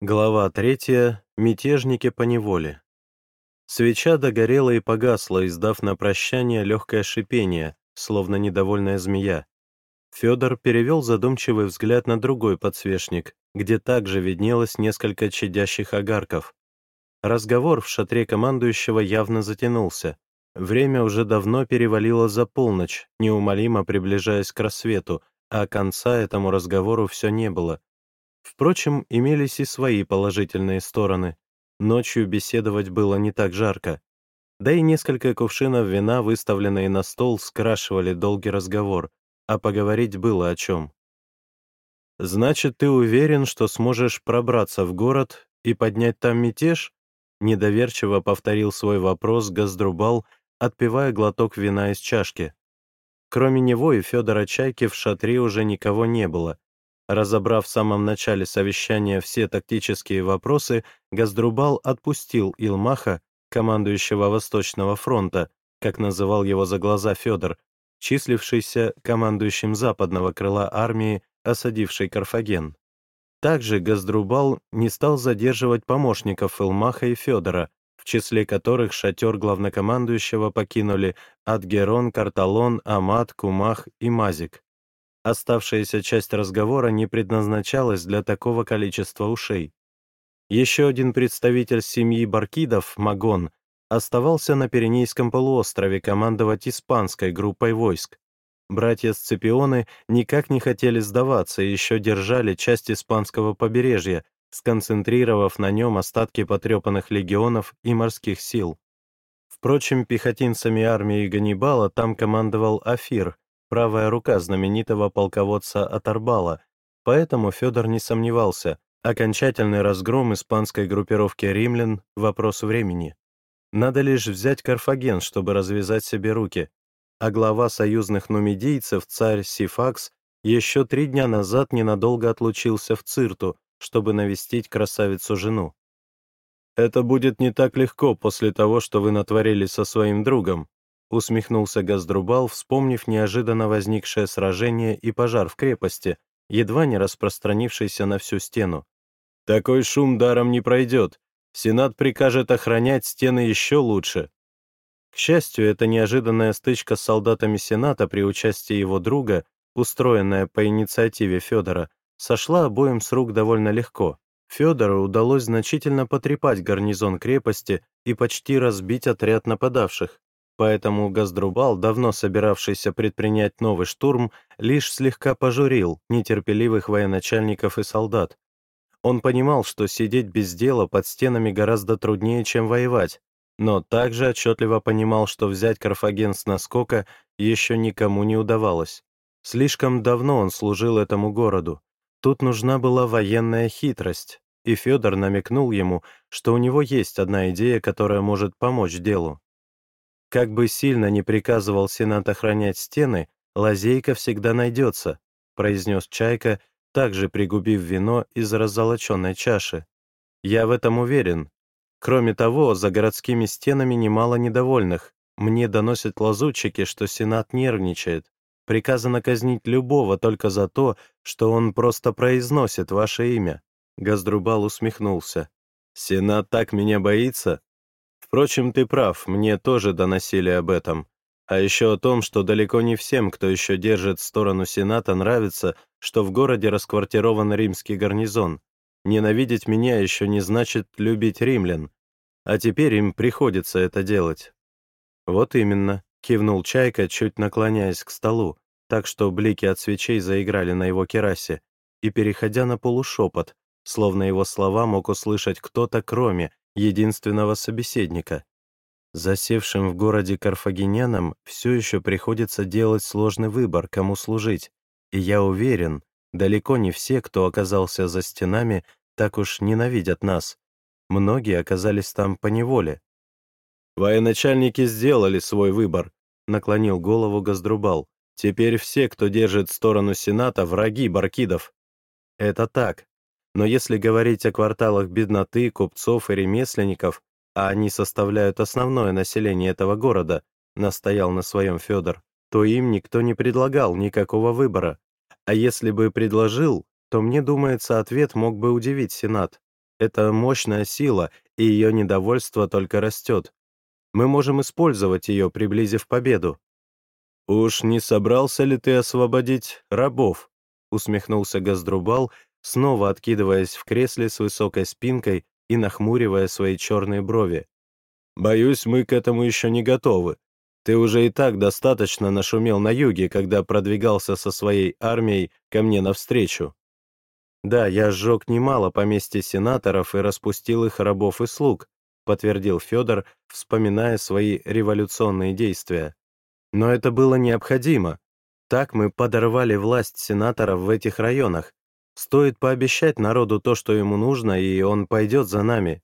Глава третья. Мятежники по неволе. Свеча догорела и погасла, издав на прощание легкое шипение, словно недовольная змея. Федор перевел задумчивый взгляд на другой подсвечник, где также виднелось несколько чадящих огарков. Разговор в шатре командующего явно затянулся. Время уже давно перевалило за полночь, неумолимо приближаясь к рассвету, а конца этому разговору все не было — Впрочем, имелись и свои положительные стороны. Ночью беседовать было не так жарко. Да и несколько кувшинов вина, выставленные на стол, скрашивали долгий разговор, а поговорить было о чем. «Значит, ты уверен, что сможешь пробраться в город и поднять там мятеж?» Недоверчиво повторил свой вопрос Газдрубал, отпивая глоток вина из чашки. Кроме него и Федора Чайки в шатре уже никого не было, Разобрав в самом начале совещания все тактические вопросы, Газдрубал отпустил Илмаха, командующего Восточного фронта, как называл его за глаза Федор, числившийся командующим западного крыла армии, осадившей Карфаген. Также Газдрубал не стал задерживать помощников Илмаха и Федора, в числе которых шатер главнокомандующего покинули Адгерон, Карталон, Амат, Кумах и Мазик. Оставшаяся часть разговора не предназначалась для такого количества ушей. Еще один представитель семьи Баркидов, Магон, оставался на Пиренейском полуострове командовать испанской группой войск. Братья Сципионы никак не хотели сдаваться и еще держали часть испанского побережья, сконцентрировав на нем остатки потрепанных легионов и морских сил. Впрочем, пехотинцами армии Ганнибала там командовал Афир, правая рука знаменитого полководца Атарбала, поэтому Федор не сомневался, окончательный разгром испанской группировки римлян — вопрос времени. Надо лишь взять Карфаген, чтобы развязать себе руки, а глава союзных нумидийцев, царь Сифакс, еще три дня назад ненадолго отлучился в Цирту, чтобы навестить красавицу-жену. «Это будет не так легко после того, что вы натворили со своим другом», усмехнулся Газдрубал, вспомнив неожиданно возникшее сражение и пожар в крепости, едва не распространившийся на всю стену. «Такой шум даром не пройдет. Сенат прикажет охранять стены еще лучше». К счастью, эта неожиданная стычка с солдатами Сената при участии его друга, устроенная по инициативе Федора, сошла обоим с рук довольно легко. Федору удалось значительно потрепать гарнизон крепости и почти разбить отряд нападавших, Поэтому Газдрубал, давно собиравшийся предпринять новый штурм, лишь слегка пожурил нетерпеливых военачальников и солдат. Он понимал, что сидеть без дела под стенами гораздо труднее, чем воевать, но также отчетливо понимал, что взять Карфаген с наскока еще никому не удавалось. Слишком давно он служил этому городу. Тут нужна была военная хитрость, и Федор намекнул ему, что у него есть одна идея, которая может помочь делу. Как бы сильно ни приказывал Сенат охранять стены, лазейка всегда найдется, произнес Чайка, также пригубив вино из раззолоченной чаши. Я в этом уверен. Кроме того, за городскими стенами немало недовольных. Мне доносят лазутчики, что Сенат нервничает. Приказано казнить любого только за то, что он просто произносит ваше имя. Газдрубал усмехнулся. «Сенат так меня боится? Впрочем, ты прав, мне тоже доносили об этом. А еще о том, что далеко не всем, кто еще держит сторону Сената, нравится, что в городе расквартирован римский гарнизон. Ненавидеть меня еще не значит любить римлян. А теперь им приходится это делать. Вот именно, кивнул Чайка, чуть наклоняясь к столу, так что блики от свечей заиграли на его керасе, и переходя на полушепот, словно его слова мог услышать кто-то, кроме единственного собеседника. Засевшим в городе карфагенянам все еще приходится делать сложный выбор, кому служить, и я уверен, далеко не все, кто оказался за стенами, так уж ненавидят нас. Многие оказались там по неволе. «Военачальники сделали свой выбор», — наклонил голову Газдрубал. «Теперь все, кто держит сторону Сената, враги Баркидов». «Это так. Но если говорить о кварталах бедноты, купцов и ремесленников, а они составляют основное население этого города, настоял на своем Федор, то им никто не предлагал никакого выбора. А если бы предложил, то, мне думается, ответ мог бы удивить Сенат. Это мощная сила, и ее недовольство только растет. Мы можем использовать ее, приблизив победу. «Уж не собрался ли ты освободить рабов?» — усмехнулся Газдрубал, снова откидываясь в кресле с высокой спинкой и нахмуривая свои черные брови. «Боюсь, мы к этому еще не готовы. Ты уже и так достаточно нашумел на юге, когда продвигался со своей армией ко мне навстречу. Да, я сжег немало поместьй сенаторов и распустил их рабов и слуг, подтвердил Федор, вспоминая свои революционные действия. Но это было необходимо. Так мы подорвали власть сенаторов в этих районах. Стоит пообещать народу то, что ему нужно, и он пойдет за нами.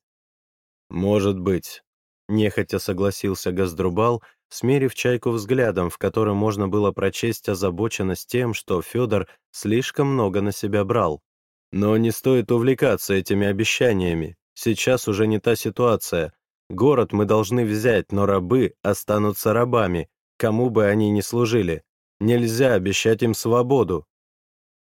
Может быть, нехотя согласился Газдрубал, смерив чайку взглядом, в котором можно было прочесть озабоченность тем, что Федор слишком много на себя брал. Но не стоит увлекаться этими обещаниями. Сейчас уже не та ситуация. Город мы должны взять, но рабы останутся рабами, кому бы они ни служили. Нельзя обещать им свободу.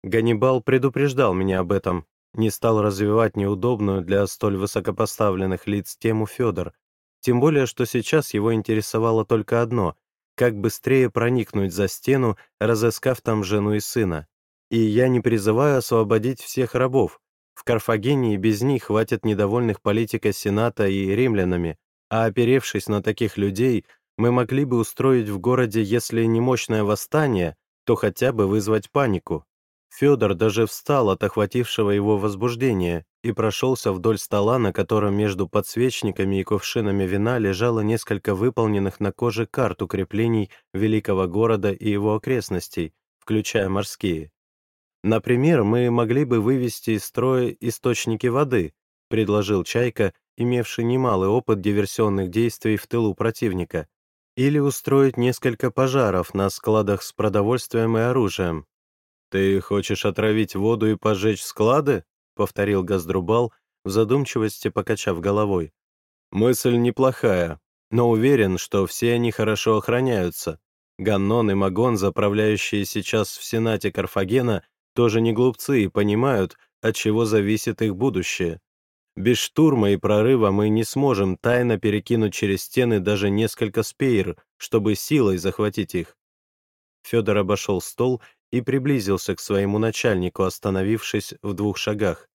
Ганнибал предупреждал меня об этом, не стал развивать неудобную для столь высокопоставленных лиц тему Федор, тем более, что сейчас его интересовало только одно — как быстрее проникнуть за стену, разыскав там жену и сына. И я не призываю освободить всех рабов. В Карфагене и без них хватит недовольных политика Сената и римлянами, а оперевшись на таких людей, мы могли бы устроить в городе, если не мощное восстание, то хотя бы вызвать панику. Федор даже встал от охватившего его возбуждения и прошелся вдоль стола, на котором между подсвечниками и кувшинами вина лежало несколько выполненных на коже карт укреплений великого города и его окрестностей, включая морские. Например, мы могли бы вывести из строя источники воды, предложил Чайка, имевший немалый опыт диверсионных действий в тылу противника, или устроить несколько пожаров на складах с продовольствием и оружием, «Ты хочешь отравить воду и пожечь склады?» — повторил Газдрубал, в задумчивости покачав головой. «Мысль неплохая, но уверен, что все они хорошо охраняются. Ганнон и Магон, заправляющие сейчас в Сенате Карфагена, тоже не глупцы и понимают, от чего зависит их будущее. Без штурма и прорыва мы не сможем тайно перекинуть через стены даже несколько спеер, чтобы силой захватить их. Федор обошел стол и приблизился к своему начальнику, остановившись в двух шагах.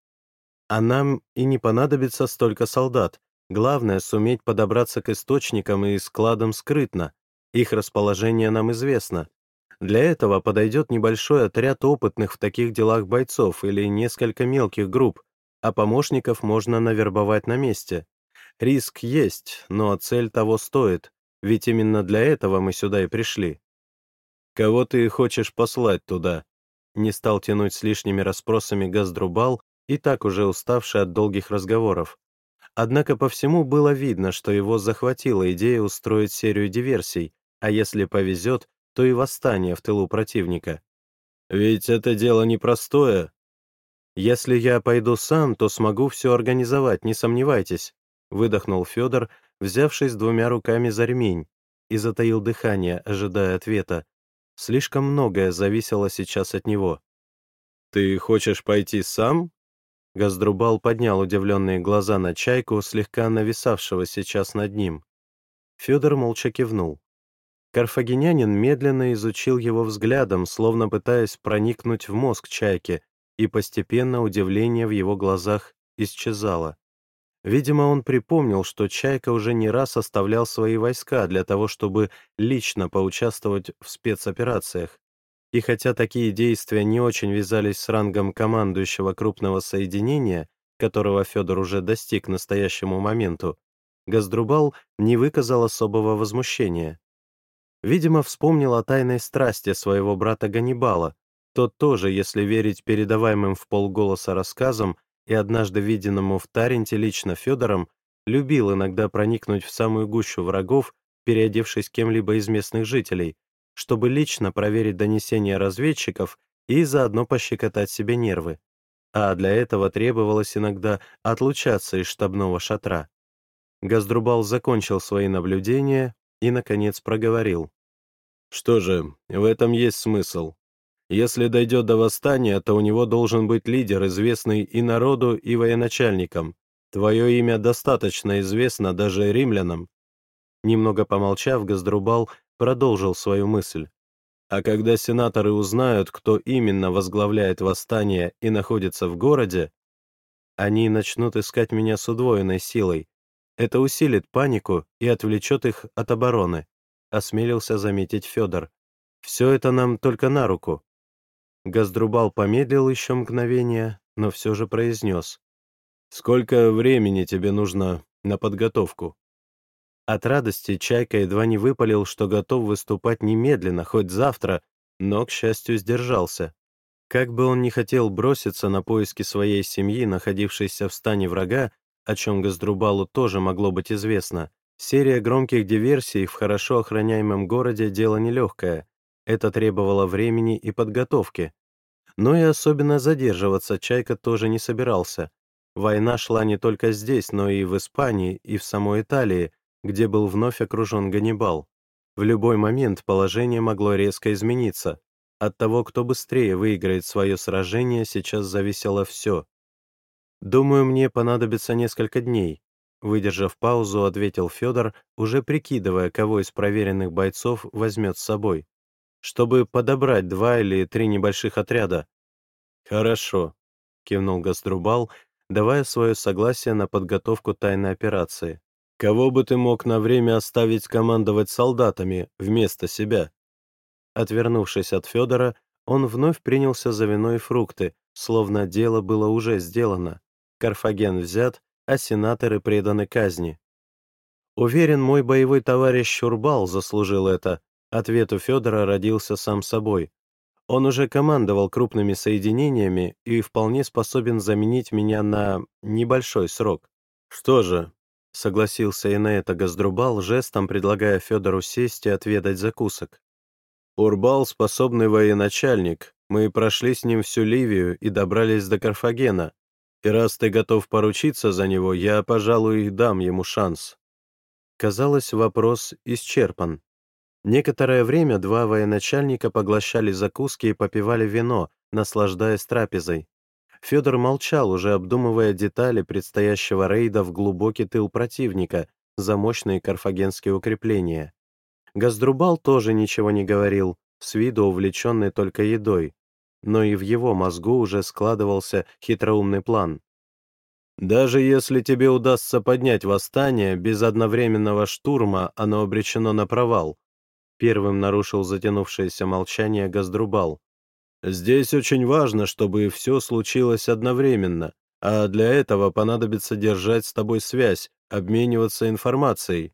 «А нам и не понадобится столько солдат. Главное — суметь подобраться к источникам и складам скрытно. Их расположение нам известно. Для этого подойдет небольшой отряд опытных в таких делах бойцов или несколько мелких групп, а помощников можно навербовать на месте. Риск есть, но цель того стоит, ведь именно для этого мы сюда и пришли. «Кого ты хочешь послать туда?» Не стал тянуть с лишними расспросами Газдрубал, и так уже уставший от долгих разговоров. Однако по всему было видно, что его захватила идея устроить серию диверсий, а если повезет, то и восстание в тылу противника. «Ведь это дело непростое». «Если я пойду сам, то смогу все организовать, не сомневайтесь», выдохнул Федор, взявшись двумя руками за ремень, и затаил дыхание, ожидая ответа. Слишком многое зависело сейчас от него. «Ты хочешь пойти сам?» Газдрубал поднял удивленные глаза на чайку, слегка нависавшего сейчас над ним. Федор молча кивнул. Карфагенянин медленно изучил его взглядом, словно пытаясь проникнуть в мозг чайки, и постепенно удивление в его глазах исчезало. Видимо, он припомнил, что Чайка уже не раз оставлял свои войска для того, чтобы лично поучаствовать в спецоперациях. И хотя такие действия не очень вязались с рангом командующего крупного соединения, которого Федор уже достиг к настоящему моменту, Газдрубал не выказал особого возмущения. Видимо, вспомнил о тайной страсти своего брата Ганнибала. Тот тоже, если верить передаваемым в полголоса рассказам, и однажды виденному в Таренте лично Федором, любил иногда проникнуть в самую гущу врагов, переодевшись кем-либо из местных жителей, чтобы лично проверить донесения разведчиков и заодно пощекотать себе нервы. А для этого требовалось иногда отлучаться из штабного шатра. Газдрубал закончил свои наблюдения и, наконец, проговорил. «Что же, в этом есть смысл. Если дойдет до восстания, то у него должен быть лидер, известный и народу, и военачальникам. Твое имя достаточно известно даже римлянам». Немного помолчав, Газдрубал продолжил свою мысль. А когда сенаторы узнают, кто именно возглавляет восстание и находится в городе, они начнут искать меня с удвоенной силой. Это усилит панику и отвлечет их от обороны, осмелился заметить Федор. Все это нам только на руку. Газдрубал помедлил еще мгновение, но все же произнес. «Сколько времени тебе нужно на подготовку?» От радости Чайка едва не выпалил, что готов выступать немедленно, хоть завтра, но, к счастью, сдержался. Как бы он ни хотел броситься на поиски своей семьи, находившейся в стане врага, о чем Газдрубалу тоже могло быть известно, серия громких диверсий в хорошо охраняемом городе — дело нелегкое. Это требовало времени и подготовки. Но и особенно задерживаться Чайка тоже не собирался. Война шла не только здесь, но и в Испании, и в самой Италии, где был вновь окружен Ганнибал. В любой момент положение могло резко измениться. От того, кто быстрее выиграет свое сражение, сейчас зависело все. «Думаю, мне понадобится несколько дней», выдержав паузу, ответил Федор, уже прикидывая, кого из проверенных бойцов возьмет с собой, чтобы подобрать два или три небольших отряда. «Хорошо», — кивнул Газдрубал, давая свое согласие на подготовку тайной операции. Кого бы ты мог на время оставить командовать солдатами вместо себя?» Отвернувшись от Федора, он вновь принялся за вино и фрукты, словно дело было уже сделано. Карфаген взят, а сенаторы преданы казни. Уверен, мой боевой товарищ Щурбал заслужил это. Ответ у Федора родился сам собой. Он уже командовал крупными соединениями и вполне способен заменить меня на небольшой срок. Что же, — согласился и на это Газдрубал, жестом предлагая Федору сесть и отведать закусок. «Урбал — способный военачальник. Мы прошли с ним всю Ливию и добрались до Карфагена. И раз ты готов поручиться за него, я, пожалуй, дам ему шанс». Казалось, вопрос исчерпан. Некоторое время два военачальника поглощали закуски и попивали вино, наслаждаясь трапезой. Федор молчал, уже обдумывая детали предстоящего рейда в глубокий тыл противника за мощные карфагенские укрепления. Газдрубал тоже ничего не говорил, с виду увлеченный только едой, но и в его мозгу уже складывался хитроумный план. «Даже если тебе удастся поднять восстание, без одновременного штурма оно обречено на провал», первым нарушил затянувшееся молчание Газдрубал. Здесь очень важно, чтобы все случилось одновременно, а для этого понадобится держать с тобой связь, обмениваться информацией.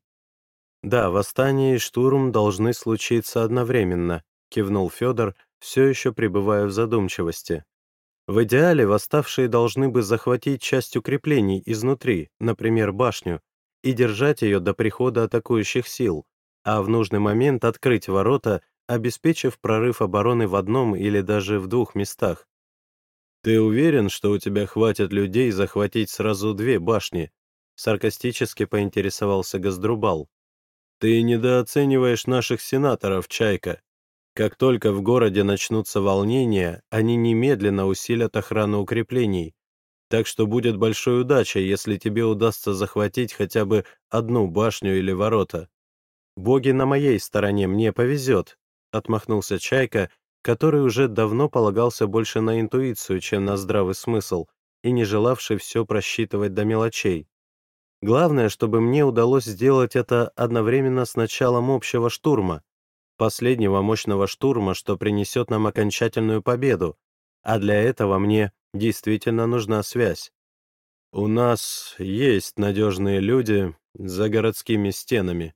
Да, восстание и штурм должны случиться одновременно, кивнул Федор, все еще пребывая в задумчивости. В идеале восставшие должны бы захватить часть укреплений изнутри, например, башню, и держать ее до прихода атакующих сил, а в нужный момент открыть ворота обеспечив прорыв обороны в одном или даже в двух местах. «Ты уверен, что у тебя хватит людей захватить сразу две башни?» Саркастически поинтересовался Газдрубал. «Ты недооцениваешь наших сенаторов, Чайка. Как только в городе начнутся волнения, они немедленно усилят охрану укреплений. Так что будет большой удачей, если тебе удастся захватить хотя бы одну башню или ворота. Боги на моей стороне, мне повезет, отмахнулся Чайка, который уже давно полагался больше на интуицию, чем на здравый смысл, и не желавший все просчитывать до мелочей. Главное, чтобы мне удалось сделать это одновременно с началом общего штурма, последнего мощного штурма, что принесет нам окончательную победу, а для этого мне действительно нужна связь. У нас есть надежные люди за городскими стенами,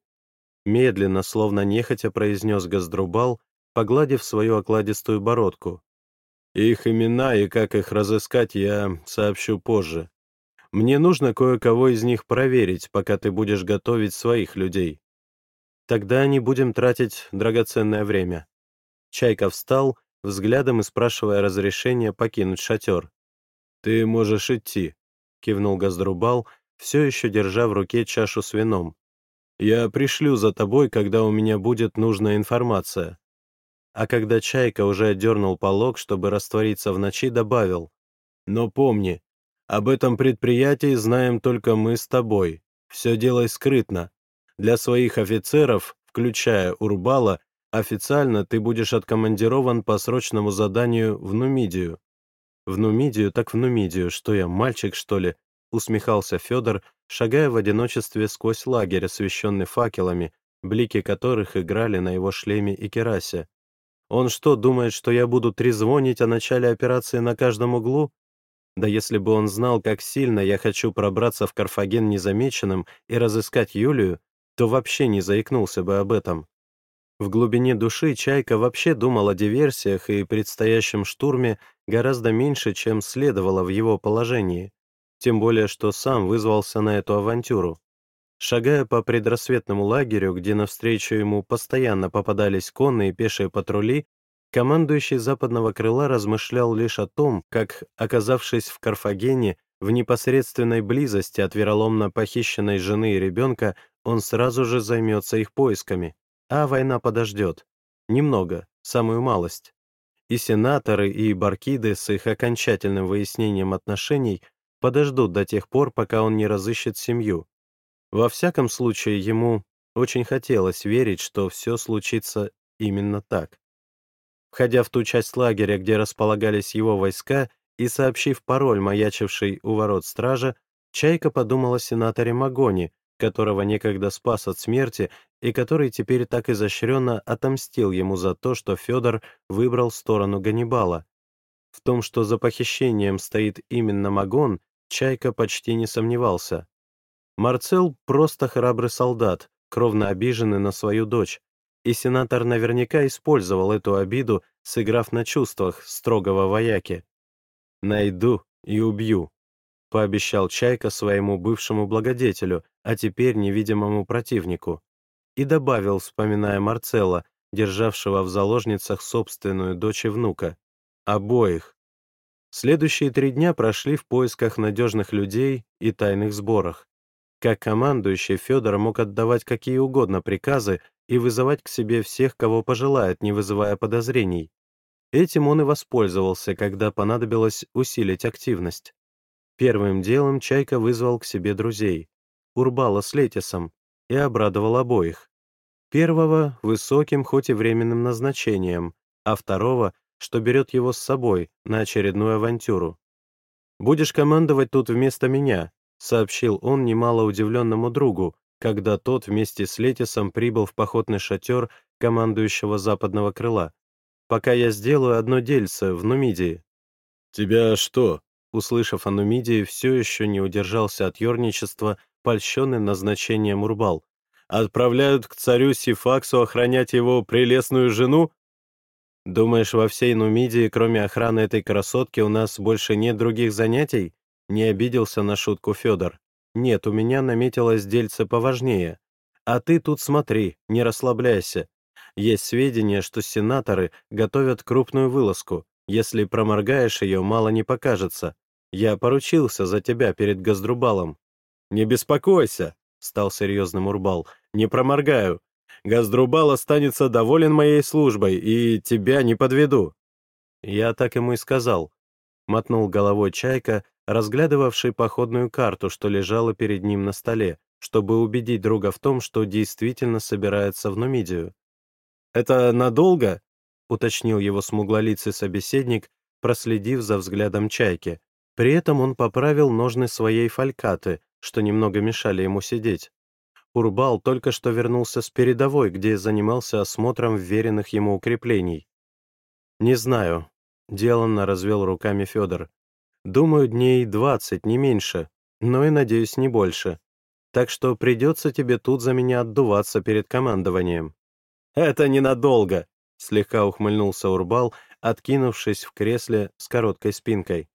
Медленно, словно нехотя, произнес Газдрубал, погладив свою окладистую бородку. «Их имена и как их разыскать я сообщу позже. Мне нужно кое-кого из них проверить, пока ты будешь готовить своих людей. Тогда не будем тратить драгоценное время». Чайка встал, взглядом и спрашивая разрешения покинуть шатер. «Ты можешь идти», — кивнул Газдрубал, все еще держа в руке чашу с вином. Я пришлю за тобой, когда у меня будет нужная информация». А когда Чайка уже отдернул полог, чтобы раствориться в ночи, добавил. «Но помни, Об этом предприятии знаем только мы с тобой. Все делай скрытно. Для своих офицеров, включая Урбала, официально ты будешь откомандирован по срочному заданию в Нумидию». «В Нумидию, так в Нумидию, что я, мальчик, что ли?» — усмехался Федор, шагая в одиночестве сквозь лагерь, освещенный факелами, блики которых играли на его шлеме и керасе. «Он что, думает, что я буду трезвонить о начале операции на каждом углу? Да если бы он знал, как сильно я хочу пробраться в Карфаген незамеченным и разыскать Юлию, то вообще не заикнулся бы об этом». В глубине души Чайка вообще думал о диверсиях и предстоящем штурме гораздо меньше, чем следовало в его положении тем более что сам вызвался на эту авантюру. Шагая по предрассветному лагерю, где навстречу ему постоянно попадались конные и пешие патрули, командующий западного крыла размышлял лишь о том, как, оказавшись в Карфагене, в непосредственной близости от вероломно похищенной жены и ребенка, он сразу же займется их поисками. А война подождет. Немного, самую малость. И сенаторы, и баркиды с их окончательным выяснением отношений подождут до тех пор, пока он не разыщет семью. Во всяком случае, ему очень хотелось верить, что все случится именно так. Входя в ту часть лагеря, где располагались его войска, и сообщив пароль, маячивший у ворот стража, Чайка подумала о сенаторе Магони, которого некогда спас от смерти и который теперь так изощренно отомстил ему за то, что Федор выбрал сторону Ганнибала. В том, что за похищением стоит именно Магон, Чайка почти не сомневался. Марцел просто храбрый солдат, кровно обиженный на свою дочь, и сенатор наверняка использовал эту обиду, сыграв на чувствах строгого вояки. «Найду и убью», — пообещал Чайка своему бывшему благодетелю, а теперь невидимому противнику, и добавил, вспоминая Марцелла, державшего в заложницах собственную дочь и внука. «Обоих». Следующие три дня прошли в поисках надежных людей и тайных сборах. Как командующий, Федор мог отдавать какие угодно приказы и вызывать к себе всех, кого пожелает, не вызывая подозрений. Этим он и воспользовался, когда понадобилось усилить активность. Первым делом Чайка вызвал к себе друзей, Урбала с Летисом, и обрадовал обоих. Первого — высоким, хоть и временным назначением, а второго что берет его с собой на очередную авантюру. «Будешь командовать тут вместо меня», — сообщил он немало удивленному другу, когда тот вместе с Летисом прибыл в походный шатер командующего западного крыла. «Пока я сделаю одно дельце в Нумидии». «Тебя что?» Услышав о Нумидии, все еще не удержался от ерничества, польщенный назначением Урбал. «Отправляют к царю Сифаксу охранять его прелестную жену? «Думаешь, во всей Нумидии, кроме охраны этой красотки, у нас больше нет других занятий?» Не обиделся на шутку Федор. «Нет, у меня наметилось дельце поважнее. А ты тут смотри, не расслабляйся. Есть сведения, что сенаторы готовят крупную вылазку. Если проморгаешь ее, мало не покажется. Я поручился за тебя перед Газдрубалом». «Не беспокойся», — стал серьезным Урбал. «Не проморгаю. Газдрубал останется доволен моей службой, и тебя не подведу». «Я так ему и сказал», — мотнул головой Чайка, разглядывавший походную карту, что лежала перед ним на столе, чтобы убедить друга в том, что действительно собирается в Нумидию. «Это надолго?» — уточнил его смуглолицый собеседник, проследив за взглядом Чайки. При этом он поправил ножны своей фалькаты, что немного мешали ему сидеть. Урбал только что вернулся с передовой, где занимался осмотром вверенных ему укреплений. «Не знаю», — деланно развел руками Федор. «Думаю, дней двадцать, не меньше, но и, надеюсь, не больше. Так что придется тебе тут за меня отдуваться перед командованием». «Это ненадолго», — слегка ухмыльнулся Урбал, откинувшись в кресле с короткой спинкой.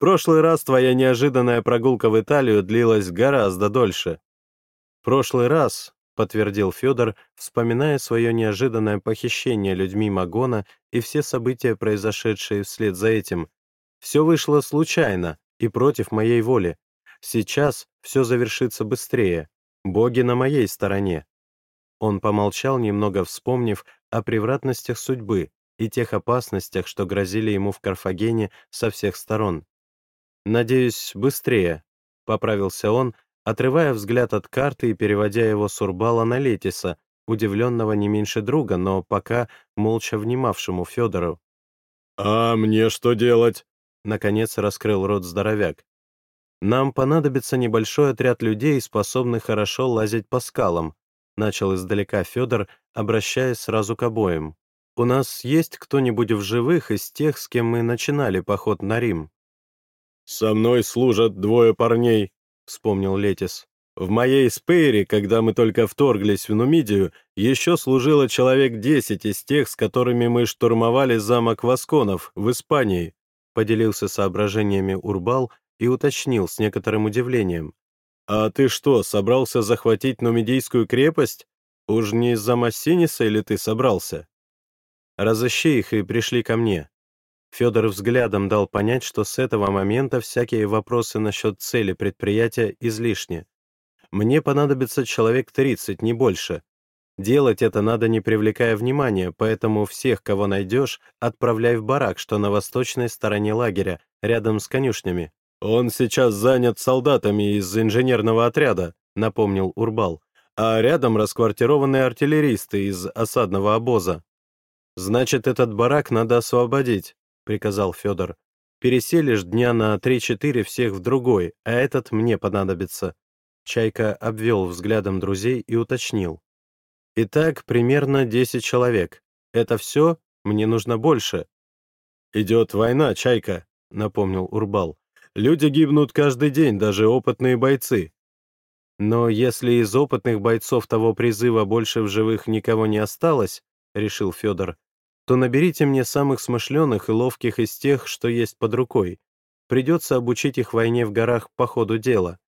«Прошлый раз твоя неожиданная прогулка в Италию длилась гораздо дольше прошлый раз», — подтвердил Федор, вспоминая свое неожиданное похищение людьми Магона и все события, произошедшие вслед за этим. «Все вышло случайно и против моей воли. Сейчас все завершится быстрее. Боги на моей стороне». Он помолчал, немного вспомнив о превратностях судьбы и тех опасностях, что грозили ему в Карфагене со всех сторон. Надеюсь, быстрее», — поправился он, отрывая взгляд от карты и переводя его с Урбала на Летиса, удивленного не меньше друга, но пока молча внимавшему Федору. «А мне что делать?» — наконец раскрыл рот здоровяк. «Нам понадобится небольшой отряд людей, способных хорошо лазить по скалам», — начал издалека Федор, обращаясь сразу к обоим. «У нас есть кто-нибудь в живых из тех, с кем мы начинали поход на Рим?» «Со мной служат двое парней», — вспомнил Летис. «В моей спейре, когда мы только вторглись в Нумидию, еще служило человек десять из тех, с которыми мы штурмовали замок Васконов в Испании», — поделился соображениями Урбал и уточнил с некоторым удивлением. «А ты что, собрался захватить Нумидийскую крепость? Уж не из-за Массиниса или ты собрался?» «Разыщи их и пришли ко мне», Федор взглядом дал понять, что с этого момента всякие вопросы насчет цели предприятия излишни. «Мне понадобится человек 30, не больше. Делать это надо, не привлекая внимания, поэтому всех, кого найдешь, отправляй в барак, что на восточной стороне лагеря, рядом с конюшнями». «Он сейчас занят солдатами из инженерного отряда», — напомнил Урбал, «а рядом расквартированы артиллеристы из осадного обоза». «Значит, этот барак надо освободить приказал Федор. «Переселишь дня на 3-4 всех в другой, а этот мне понадобится». Чайка обвел взглядом друзей и уточнил. «Итак, примерно 10 человек. Это все? Мне нужно больше». «Идет война, Чайка», — напомнил Урбал. «Люди гибнут каждый день, даже опытные бойцы». «Но если из опытных бойцов того призыва больше в живых никого не осталось», — решил Федор, то наберите мне самых смышленых и ловких из тех, что есть под рукой. Придется обучить их войне в горах по ходу дела».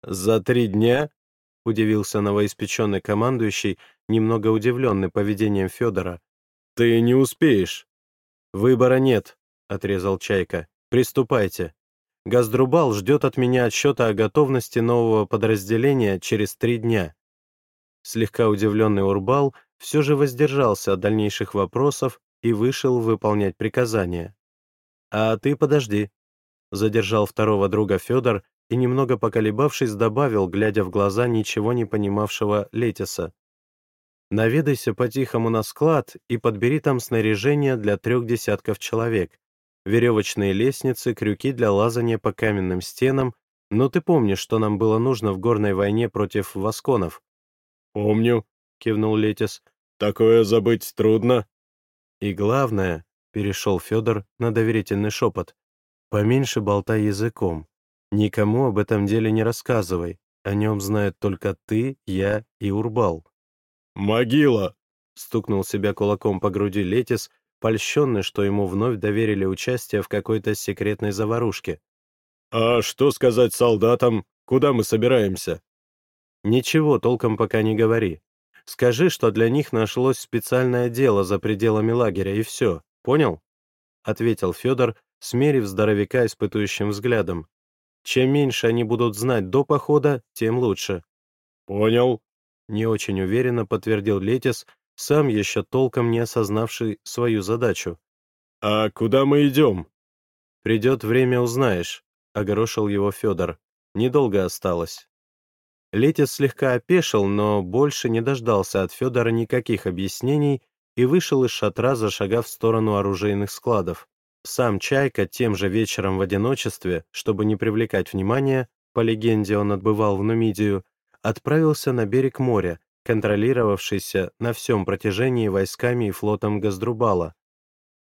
«За три дня?» — удивился новоиспеченный командующий, немного удивленный поведением Федора. «Ты не успеешь». «Выбора нет», — отрезал Чайка. «Приступайте. Газдрубал ждет от меня отчета о готовности нового подразделения через три дня». Слегка удивленный Урбал все же воздержался от дальнейших вопросов и вышел выполнять приказания. «А ты подожди», — задержал второго друга Федор и, немного поколебавшись, добавил, глядя в глаза ничего не понимавшего Летиса. «Наведайся по-тихому на склад и подбери там снаряжение для трех десятков человек, веревочные лестницы, крюки для лазания по каменным стенам, но ты помнишь, что нам было нужно в горной войне против восконов?» «Помню», — кивнул Летис. Такое забыть трудно. И главное, перешел Федор на доверительный шепот, поменьше болтай языком. Никому об этом деле не рассказывай. О нем знают только ты, я и Урбал. «Могила!» — стукнул себя кулаком по груди Летис, польщенный, что ему вновь доверили участие в какой-то секретной заварушке. «А что сказать солдатам? Куда мы собираемся?» «Ничего толком пока не говори. Скажи, что для них нашлось специальное дело за пределами лагеря, и все. Понял?» — ответил Федор, смерив здоровяка испытующим взглядом. «Чем меньше они будут знать до похода, тем лучше». «Понял», — не очень уверенно подтвердил Летис, сам еще толком не осознавший свою задачу. «А куда мы идем?» «Придет время, узнаешь», — огорошил его Федор. «Недолго осталось». Летис слегка опешил, но больше не дождался от Федора никаких объяснений и вышел из шатра, зашагав в сторону оружейных складов. Сам Чайка тем же вечером в одиночестве, чтобы не привлекать внимания, по легенде он отбывал в Нумидию, отправился на берег моря, контролировавшийся на всем протяжении войсками и флотом Газдрубала.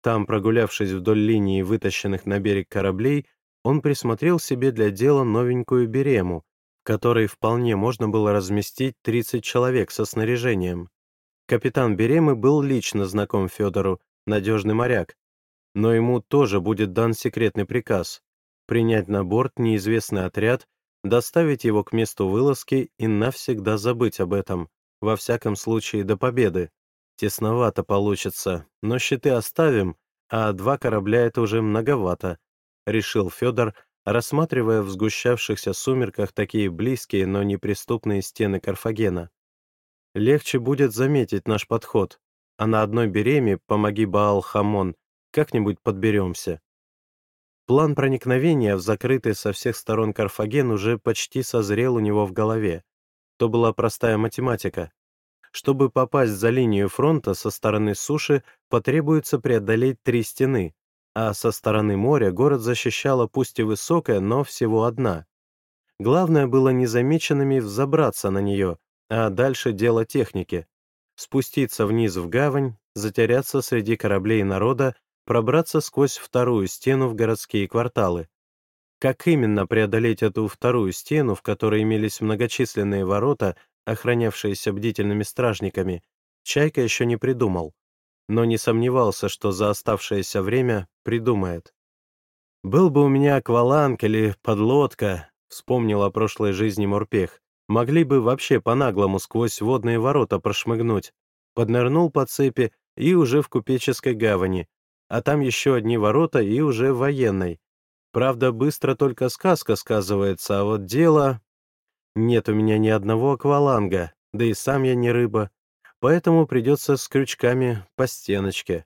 Там, прогулявшись вдоль линии вытащенных на берег кораблей, он присмотрел себе для дела новенькую берему, которой вполне можно было разместить 30 человек со снаряжением. Капитан Беремы был лично знаком Федору, надежный моряк, но ему тоже будет дан секретный приказ принять на борт неизвестный отряд, доставить его к месту вылазки и навсегда забыть об этом, во всяком случае до победы. Тесновато получится, но щиты оставим, а два корабля — это уже многовато, — решил Федор, рассматривая в сгущавшихся сумерках такие близкие, но неприступные стены Карфагена. Легче будет заметить наш подход, а на одной береме, помоги Баал-Хамон, как-нибудь подберемся. План проникновения в закрытый со всех сторон Карфаген уже почти созрел у него в голове. То была простая математика. Чтобы попасть за линию фронта со стороны суши, потребуется преодолеть три стены, а со стороны моря город защищала пусть и высокая, но всего одна. Главное было незамеченными взобраться на нее, а дальше дело техники. Спуститься вниз в гавань, затеряться среди кораблей народа, пробраться сквозь вторую стену в городские кварталы. Как именно преодолеть эту вторую стену, в которой имелись многочисленные ворота, охранявшиеся бдительными стражниками, Чайка еще не придумал, но не сомневался, что за оставшееся время придумает. «Был бы у меня акваланг или подлодка», — вспомнил о прошлой жизни Морпех, «могли бы вообще по-наглому сквозь водные ворота прошмыгнуть». Поднырнул по цепи и уже в купеческой гавани, а там еще одни ворота и уже военной. Правда, быстро только сказка сказывается, а вот дело... Нет у меня ни одного акваланга, да и сам я не рыба, поэтому придется с крючками по стеночке.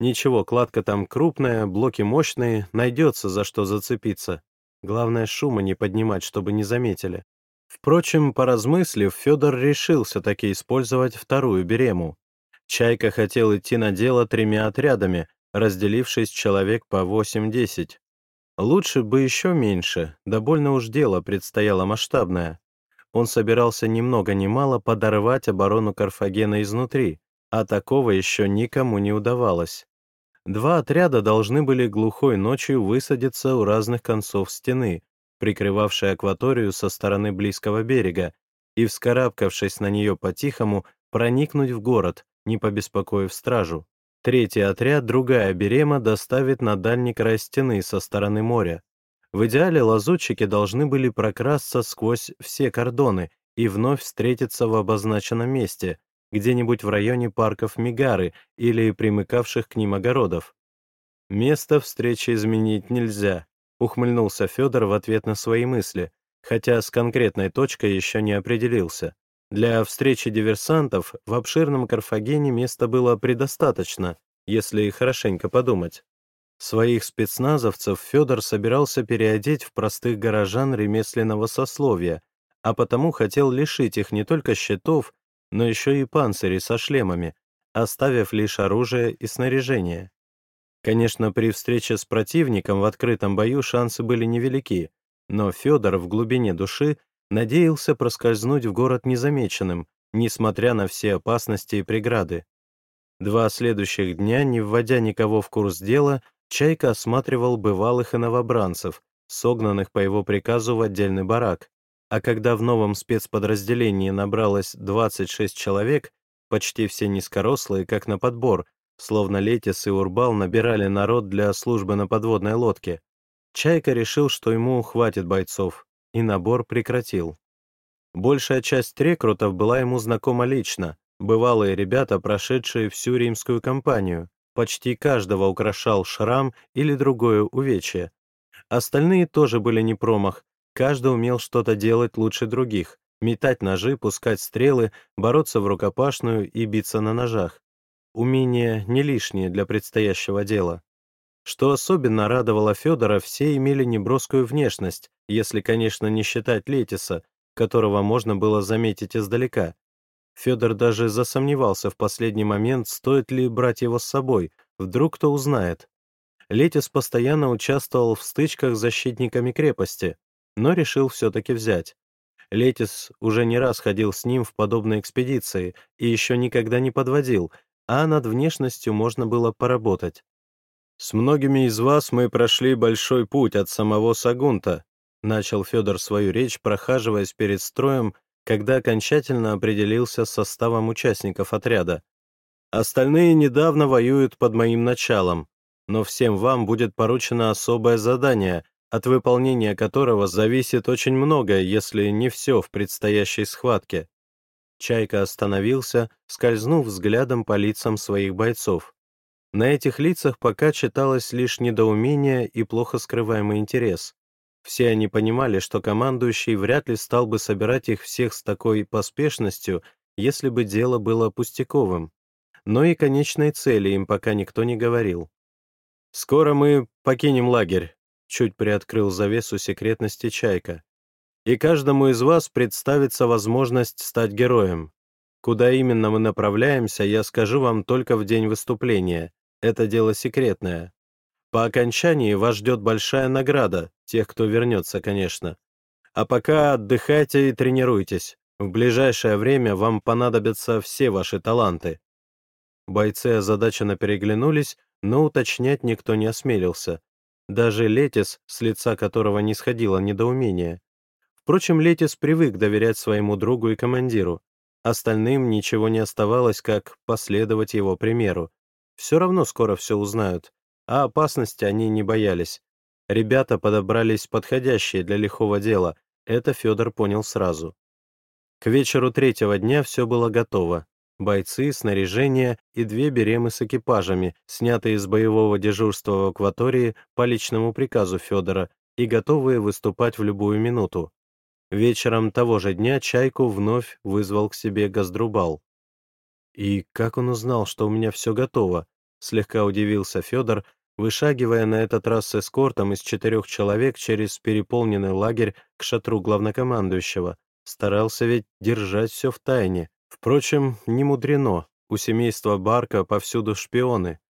Ничего, кладка там крупная, блоки мощные, найдется за что зацепиться. Главное, шума не поднимать, чтобы не заметили. Впрочем, поразмыслив, Федор решился таки использовать вторую берему. Чайка хотел идти на дело тремя отрядами, разделившись человек по 8-10. Лучше бы еще меньше, да больно уж дело предстояло масштабное он собирался ни много ни мало подорвать оборону Карфагена изнутри, а такого еще никому не удавалось. Два отряда должны были глухой ночью высадиться у разных концов стены, прикрывавшей акваторию со стороны близкого берега, и, вскарабкавшись на нее по-тихому, проникнуть в город, не побеспокоив стражу. Третий отряд, другая берема, доставит на дальний край стены со стороны моря. В идеале лазутчики должны были прокрасться сквозь все кордоны и вновь встретиться в обозначенном месте, где-нибудь в районе парков Мигары или примыкавших к ним огородов. «Место встречи изменить нельзя», — ухмыльнулся Федор в ответ на свои мысли, хотя с конкретной точкой еще не определился. Для встречи диверсантов в обширном Карфагене места было предостаточно, если хорошенько подумать. Своих спецназовцев Федор собирался переодеть в простых горожан ремесленного сословия, а потому хотел лишить их не только щитов, но еще и панцирей со шлемами, оставив лишь оружие и снаряжение. Конечно, при встрече с противником в открытом бою шансы были невелики, но Федор в глубине души надеялся проскользнуть в город незамеченным, несмотря на все опасности и преграды. Два следующих дня, не вводя никого в курс дела, Чайка осматривал бывалых и новобранцев, согнанных по его приказу в отдельный барак, а когда в новом спецподразделении набралось 26 человек, почти все низкорослые, как на подбор, словно Летис и Урбал набирали народ для службы на подводной лодке, Чайка решил, что ему хватит бойцов, и набор прекратил. Большая часть рекрутов была ему знакома лично, бывалые ребята, прошедшие всю римскую кампанию, Почти каждого украшал шрам или другое увечье. Остальные тоже были не промах, каждый умел что-то делать лучше других, метать ножи, пускать стрелы, бороться в рукопашную и биться на ножах. Умения не лишние для предстоящего дела. Что особенно радовало Федора, все имели неброскую внешность, если, конечно, не считать Летиса, которого можно было заметить издалека. Федор даже засомневался в последний момент, стоит ли брать его с собой, вдруг кто узнает. Летис постоянно участвовал в стычках с защитниками крепости, но решил все-таки взять. Летис уже не раз ходил с ним в подобные экспедиции и еще никогда не подводил, а над внешностью можно было поработать. «С многими из вас мы прошли большой путь от самого Сагунта», начал Федор свою речь, прохаживаясь перед строем когда окончательно определился с составом участников отряда. Остальные недавно воюют под моим началом, но всем вам будет поручено особое задание, от выполнения которого зависит очень многое, если не все в предстоящей схватке. Чайка остановился, скользнув взглядом по лицам своих бойцов. На этих лицах пока читалось лишь недоумение и плохо скрываемый интерес. Все они понимали, что командующий вряд ли стал бы собирать их всех с такой поспешностью, если бы дело было пустяковым. Но и конечной цели им пока никто не говорил. «Скоро мы покинем лагерь», — чуть приоткрыл завесу секретности Чайка. «И каждому из вас представится возможность стать героем. Куда именно мы направляемся, я скажу вам только в день выступления. Это дело секретное. По окончании вас ждет большая награда, тех, кто вернется, конечно. А пока отдыхайте и тренируйтесь. В ближайшее время вам понадобятся все ваши таланты». Бойцы озадаченно переглянулись, но уточнять никто не осмелился. Даже Летис, с лица которого не сходило недоумение. Впрочем, Летис привык доверять своему другу и командиру. Остальным ничего не оставалось, как последовать его примеру. Все равно скоро все узнают, а опасности они не боялись. Ребята подобрались подходящие для лихого дела, это Федор понял сразу. К вечеру третьего дня все было готово. Бойцы, снаряжение и две беремы с экипажами, снятые из боевого дежурства в акватории по личному приказу Федора и готовые выступать в любую минуту. Вечером того же дня Чайку вновь вызвал к себе Газдрубал. «И как он узнал, что у меня все готово?» — слегка удивился Федор, вышагивая на этот раз с эскортом из четырех человек через переполненный лагерь к шатру главнокомандующего. Старался ведь держать все в тайне. Впрочем, не мудрено, у семейства Барка повсюду шпионы.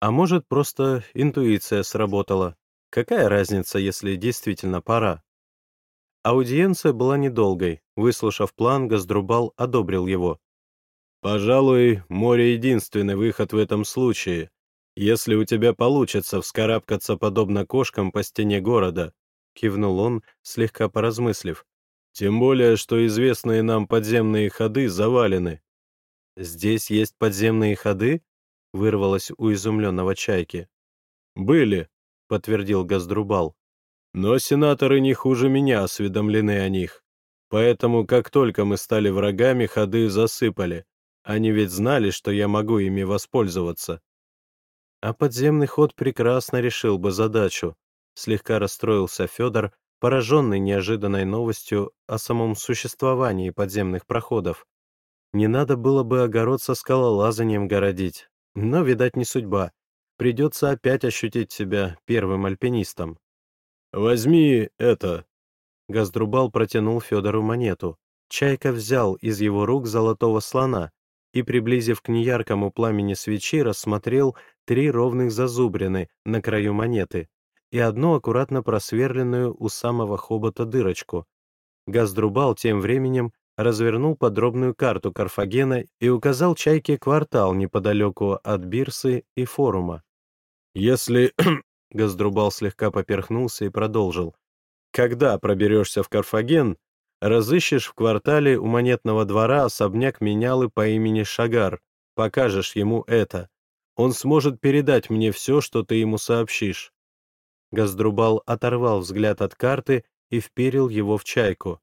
А может, просто интуиция сработала. Какая разница, если действительно пора? Аудиенция была недолгой. Выслушав план, Газдрубал одобрил его. «Пожалуй, море — единственный выход в этом случае, если у тебя получится вскарабкаться подобно кошкам по стене города», — кивнул он, слегка поразмыслив. «Тем более, что известные нам подземные ходы завалены». «Здесь есть подземные ходы?» — вырвалось у изумленного Чайки. «Были», — подтвердил Газдрубал. Но сенаторы не хуже меня осведомлены о них. Поэтому, как только мы стали врагами, ходы засыпали. Они ведь знали, что я могу ими воспользоваться. А подземный ход прекрасно решил бы задачу. Слегка расстроился Федор, пораженный неожиданной новостью о самом существовании подземных проходов. Не надо было бы огород со скалолазанием городить. Но, видать, не судьба. Придется опять ощутить себя первым альпинистом. «Возьми это!» Газдрубал протянул Федору монету. Чайка взял из его рук золотого слона и, приблизив к неяркому пламени свечи, рассмотрел три ровных зазубрины на краю монеты и одну аккуратно просверленную у самого хобота дырочку. Газдрубал тем временем развернул подробную карту Карфагена и указал Чайке квартал неподалеку от Бирсы и форума. «Если Газдрубал слегка поперхнулся и продолжил. «Когда проберешься в Карфаген, разыщешь в квартале у монетного двора особняк менялы по имени Шагар, покажешь ему это. Он сможет передать мне все, что ты ему сообщишь». Газдрубал оторвал взгляд от карты и вперил его в чайку.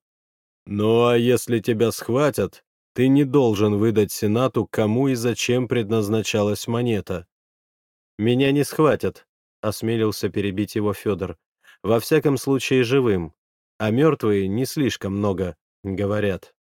«Ну а если тебя схватят, ты не должен выдать Сенату, кому и зачем предназначалась монета». «Меня не схватят», — осмелился перебить его Федор. «Во всяком случае живым. А мертвые не слишком много, говорят».